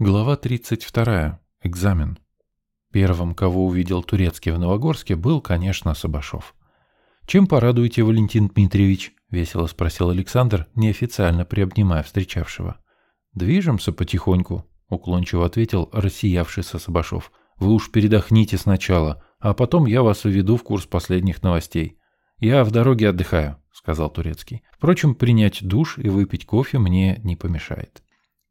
Глава 32. Экзамен. Первым, кого увидел Турецкий в Новогорске, был, конечно, Сабашов. «Чем порадуете, Валентин Дмитриевич?» — весело спросил Александр, неофициально приобнимая встречавшего. «Движемся потихоньку», — уклончиво ответил рассиявшийся Сабашов. «Вы уж передохните сначала, а потом я вас уведу в курс последних новостей. Я в дороге отдыхаю», — сказал Турецкий. «Впрочем, принять душ и выпить кофе мне не помешает».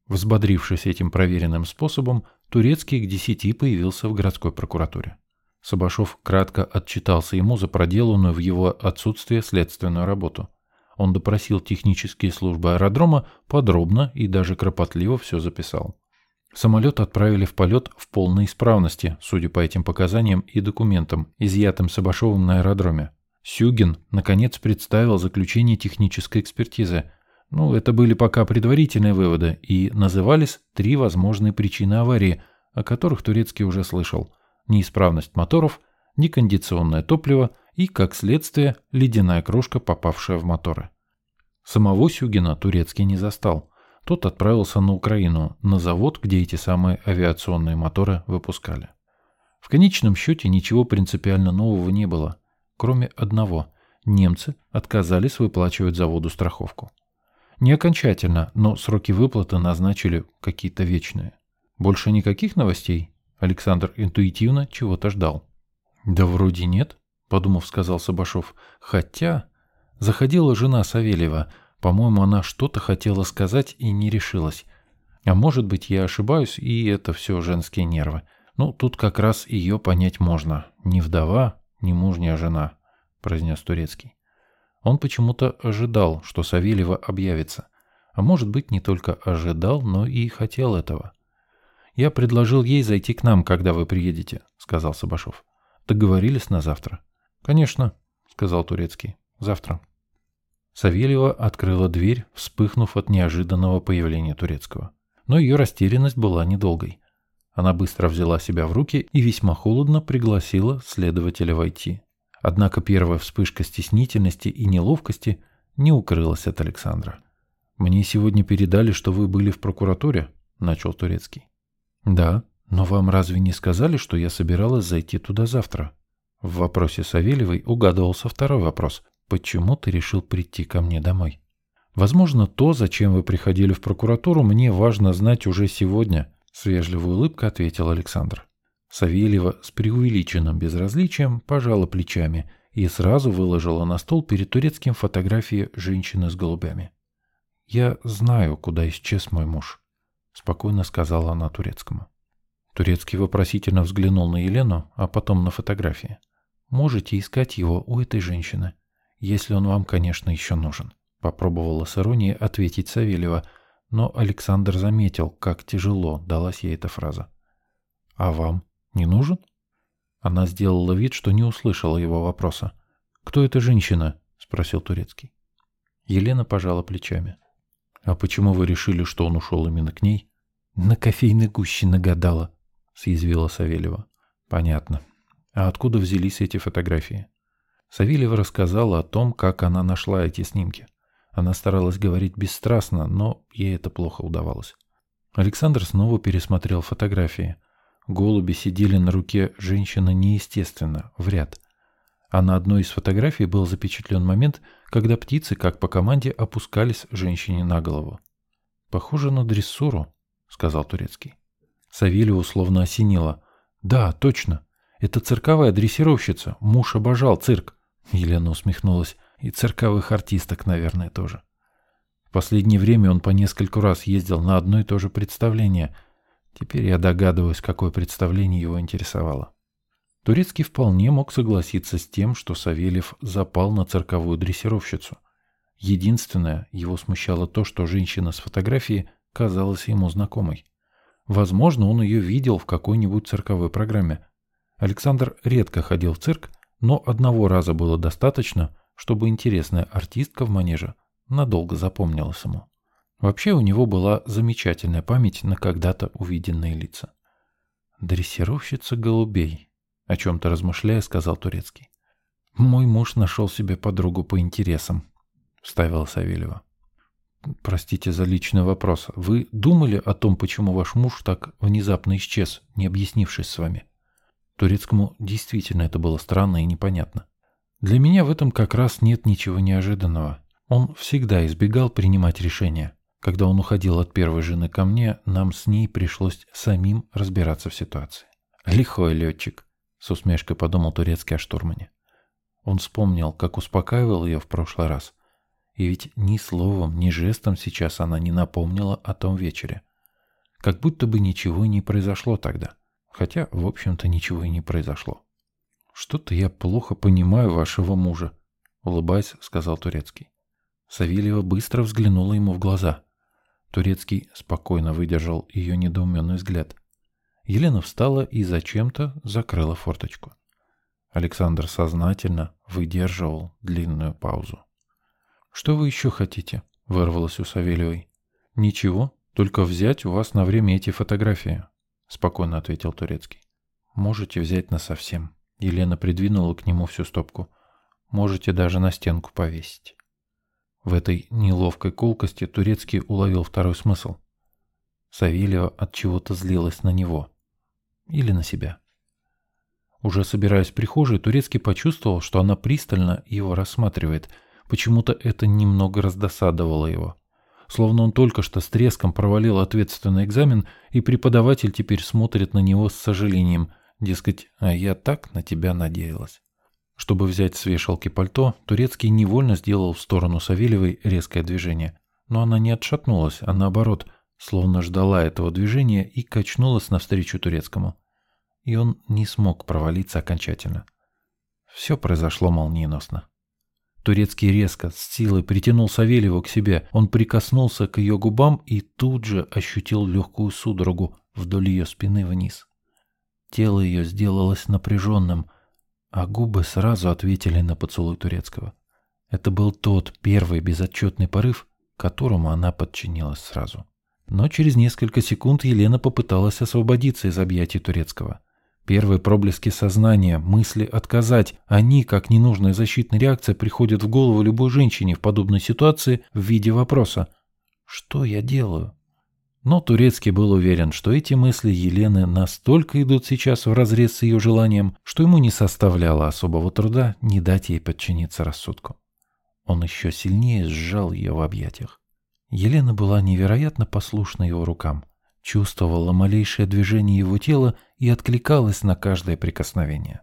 Взбодрившись этим проверенным способом, Турецкий к десяти появился в городской прокуратуре. Сабашов кратко отчитался ему за проделанную в его отсутствие следственную работу. Он допросил технические службы аэродрома подробно и даже кропотливо все записал. Самолет отправили в полет в полной исправности, судя по этим показаниям и документам, изъятым Сабашовым на аэродроме. Сюгин, наконец, представил заключение технической экспертизы – ну, это были пока предварительные выводы, и назывались три возможные причины аварии, о которых Турецкий уже слышал. Неисправность моторов, некондиционное топливо и, как следствие, ледяная крошка, попавшая в моторы. Самого Сюгина Турецкий не застал. Тот отправился на Украину, на завод, где эти самые авиационные моторы выпускали. В конечном счете ничего принципиально нового не было, кроме одного – немцы отказались выплачивать заводу страховку. Не окончательно, но сроки выплаты назначили какие-то вечные. Больше никаких новостей? Александр интуитивно чего-то ждал. Да вроде нет, подумав, сказал Сабашов. Хотя заходила жена Савельева. По-моему, она что-то хотела сказать и не решилась. А может быть, я ошибаюсь, и это все женские нервы. Ну, тут как раз ее понять можно. Не вдова, не мужняя жена, произнес Турецкий. Он почему-то ожидал, что Савельева объявится. А может быть, не только ожидал, но и хотел этого. «Я предложил ей зайти к нам, когда вы приедете», — сказал Сабашов. «Договорились на завтра?» «Конечно», — сказал Турецкий. «Завтра». Савельева открыла дверь, вспыхнув от неожиданного появления Турецкого. Но ее растерянность была недолгой. Она быстро взяла себя в руки и весьма холодно пригласила следователя войти. Однако первая вспышка стеснительности и неловкости не укрылась от Александра. «Мне сегодня передали, что вы были в прокуратуре», — начал Турецкий. «Да, но вам разве не сказали, что я собиралась зайти туда завтра?» В вопросе Савельевой угадывался второй вопрос. «Почему ты решил прийти ко мне домой?» «Возможно, то, зачем вы приходили в прокуратуру, мне важно знать уже сегодня», — с вежливой улыбкой ответил Александр. Савельева с преувеличенным безразличием пожала плечами и сразу выложила на стол перед турецким фотографии женщины с голубями. «Я знаю, куда исчез мой муж», — спокойно сказала она турецкому. Турецкий вопросительно взглянул на Елену, а потом на фотографии. «Можете искать его у этой женщины, если он вам, конечно, еще нужен», — попробовала с иронией ответить Савельева, но Александр заметил, как тяжело далась ей эта фраза. «А вам?» Не нужен? Она сделала вид, что не услышала его вопроса. «Кто эта женщина?» — спросил Турецкий. Елена пожала плечами. «А почему вы решили, что он ушел именно к ней?» «На кофейной гуще нагадала», — съязвила Савельева. «Понятно. А откуда взялись эти фотографии?» Савельева рассказала о том, как она нашла эти снимки. Она старалась говорить бесстрастно, но ей это плохо удавалось. Александр снова пересмотрел фотографии. Голуби сидели на руке женщины неестественно, в ряд. А на одной из фотографий был запечатлен момент, когда птицы, как по команде, опускались женщине на голову. «Похоже на дрессуру», — сказал Турецкий. Савельеву словно осенило. «Да, точно. Это цирковая дрессировщица. Муж обожал цирк». Елена усмехнулась. «И цирковых артисток, наверное, тоже». В последнее время он по нескольку раз ездил на одно и то же представление — Теперь я догадываюсь, какое представление его интересовало. Турецкий вполне мог согласиться с тем, что Савельев запал на цирковую дрессировщицу. Единственное, его смущало то, что женщина с фотографии казалась ему знакомой. Возможно, он ее видел в какой-нибудь цирковой программе. Александр редко ходил в цирк, но одного раза было достаточно, чтобы интересная артистка в манеже надолго запомнилась ему. Вообще у него была замечательная память на когда-то увиденные лица. «Дрессировщица голубей», — о чем-то размышляя, сказал Турецкий. «Мой муж нашел себе подругу по интересам», — вставила Савельева. простите за личный вопрос, вы думали о том, почему ваш муж так внезапно исчез, не объяснившись с вами? Турецкому действительно это было странно и непонятно. Для меня в этом как раз нет ничего неожиданного. Он всегда избегал принимать решения. Когда он уходил от первой жены ко мне, нам с ней пришлось самим разбираться в ситуации. Лихой летчик, с усмешкой подумал турецкий о штурмане. Он вспомнил, как успокаивал ее в прошлый раз. И ведь ни словом, ни жестом сейчас она не напомнила о том вечере. Как будто бы ничего не произошло тогда. Хотя, в общем-то, ничего и не произошло. «Что-то я плохо понимаю вашего мужа», — улыбаясь, сказал Турецкий. Савельева быстро взглянула ему в глаза. Турецкий спокойно выдержал ее недоуменный взгляд. Елена встала и зачем-то закрыла форточку. Александр сознательно выдерживал длинную паузу. «Что вы еще хотите?» — вырвалось у Савельевой. «Ничего, только взять у вас на время эти фотографии», — спокойно ответил Турецкий. «Можете взять на совсем. Елена придвинула к нему всю стопку. Можете даже на стенку повесить. В этой неловкой колкости Турецкий уловил второй смысл. Савельева от чего-то злилась на него. Или на себя. Уже собираясь в прихожей, Турецкий почувствовал, что она пристально его рассматривает. Почему-то это немного раздосадовало его. Словно он только что с треском провалил ответственный экзамен, и преподаватель теперь смотрит на него с сожалением – Дескать, а я так на тебя надеялась. Чтобы взять с вешалки пальто, Турецкий невольно сделал в сторону Савельевой резкое движение. Но она не отшатнулась, а наоборот, словно ждала этого движения и качнулась навстречу Турецкому. И он не смог провалиться окончательно. Все произошло молниеносно. Турецкий резко, с силой притянул Савельеву к себе. Он прикоснулся к ее губам и тут же ощутил легкую судорогу вдоль ее спины вниз. Тело ее сделалось напряженным, а губы сразу ответили на поцелуй турецкого. Это был тот первый безотчетный порыв, которому она подчинилась сразу. Но через несколько секунд Елена попыталась освободиться из объятий турецкого. Первые проблески сознания, мысли отказать, они, как ненужная защитная реакция, приходят в голову любой женщине в подобной ситуации в виде вопроса «Что я делаю?». Но Турецкий был уверен, что эти мысли Елены настолько идут сейчас вразрез с ее желанием, что ему не составляло особого труда не дать ей подчиниться рассудку. Он еще сильнее сжал ее в объятиях. Елена была невероятно послушна его рукам, чувствовала малейшее движение его тела и откликалась на каждое прикосновение.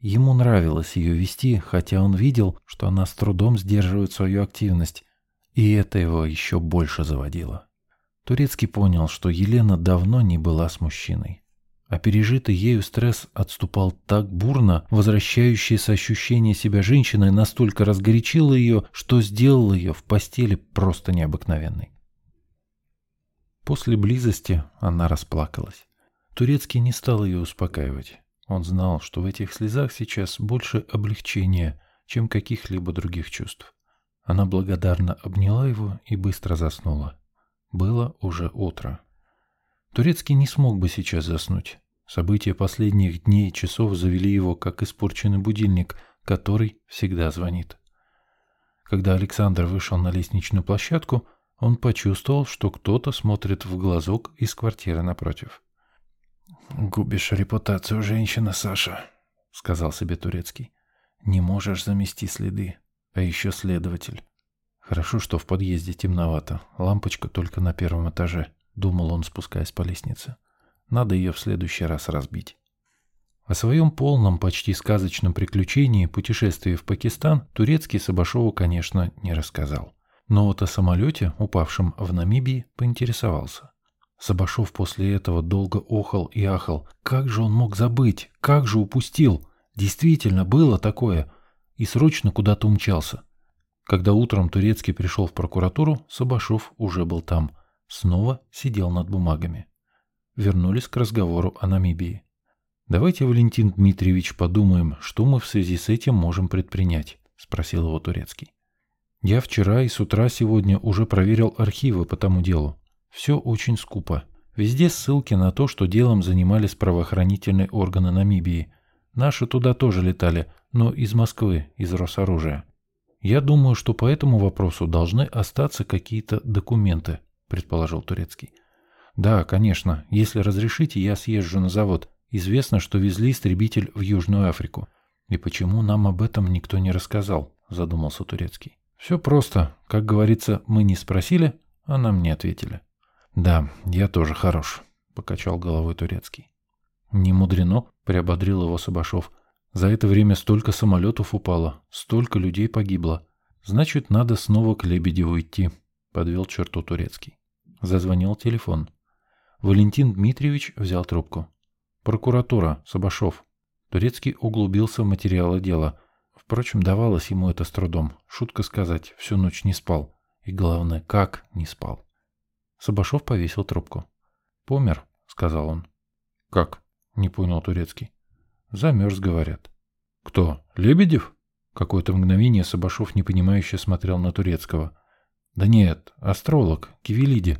Ему нравилось ее вести, хотя он видел, что она с трудом сдерживает свою активность, и это его еще больше заводило. Турецкий понял, что Елена давно не была с мужчиной. А пережитый ею стресс отступал так бурно, возвращающееся ощущение себя женщиной настолько разгорячило ее, что сделало ее в постели просто необыкновенной. После близости она расплакалась. Турецкий не стал ее успокаивать. Он знал, что в этих слезах сейчас больше облегчения, чем каких-либо других чувств. Она благодарно обняла его и быстро заснула. Было уже утро. Турецкий не смог бы сейчас заснуть. События последних дней и часов завели его, как испорченный будильник, который всегда звонит. Когда Александр вышел на лестничную площадку, он почувствовал, что кто-то смотрит в глазок из квартиры напротив. «Губишь репутацию женщины, Саша», — сказал себе Турецкий. «Не можешь замести следы, а еще следователь. Хорошо, что в подъезде темновато. Лампочка только на первом этаже, думал он, спускаясь по лестнице. Надо ее в следующий раз разбить. О своем полном, почти сказочном приключении, путешествии в Пакистан, турецкий Сабашову, конечно, не рассказал. Но вот о самолете, упавшем в Намибии, поинтересовался. Сабашов после этого долго охал и ахал. Как же он мог забыть? Как же упустил? Действительно, было такое. И срочно куда-то умчался. Когда утром Турецкий пришел в прокуратуру, Сабашов уже был там. Снова сидел над бумагами. Вернулись к разговору о Намибии. «Давайте, Валентин Дмитриевич, подумаем, что мы в связи с этим можем предпринять», — спросил его Турецкий. «Я вчера и с утра сегодня уже проверил архивы по тому делу. Все очень скупо. Везде ссылки на то, что делом занимались правоохранительные органы Намибии. Наши туда тоже летали, но из Москвы, из Росоружия. Я думаю, что по этому вопросу должны остаться какие-то документы, предположил Турецкий. Да, конечно. Если разрешите, я съезжу на завод. Известно, что везли истребитель в Южную Африку. И почему нам об этом никто не рассказал? Задумался Турецкий. Все просто. Как говорится, мы не спросили, а нам не ответили. Да, я тоже хорош, покачал головой Турецкий. Не мудрено, приободрил его Сабашов. За это время столько самолетов упало, столько людей погибло. Значит, надо снова к Лебедеву идти, подвел черту Турецкий. Зазвонил телефон. Валентин Дмитриевич взял трубку. «Прокуратура, Сабашов». Турецкий углубился в материалы дела. Впрочем, давалось ему это с трудом. Шутка сказать, всю ночь не спал. И главное, как не спал. Сабашов повесил трубку. «Помер», — сказал он. «Как?» — не понял Турецкий. «Замерз, говорят». «Кто? Лебедев?» Какое-то мгновение Сабашов непонимающе смотрел на Турецкого. «Да нет, астролог, Кивелиди»,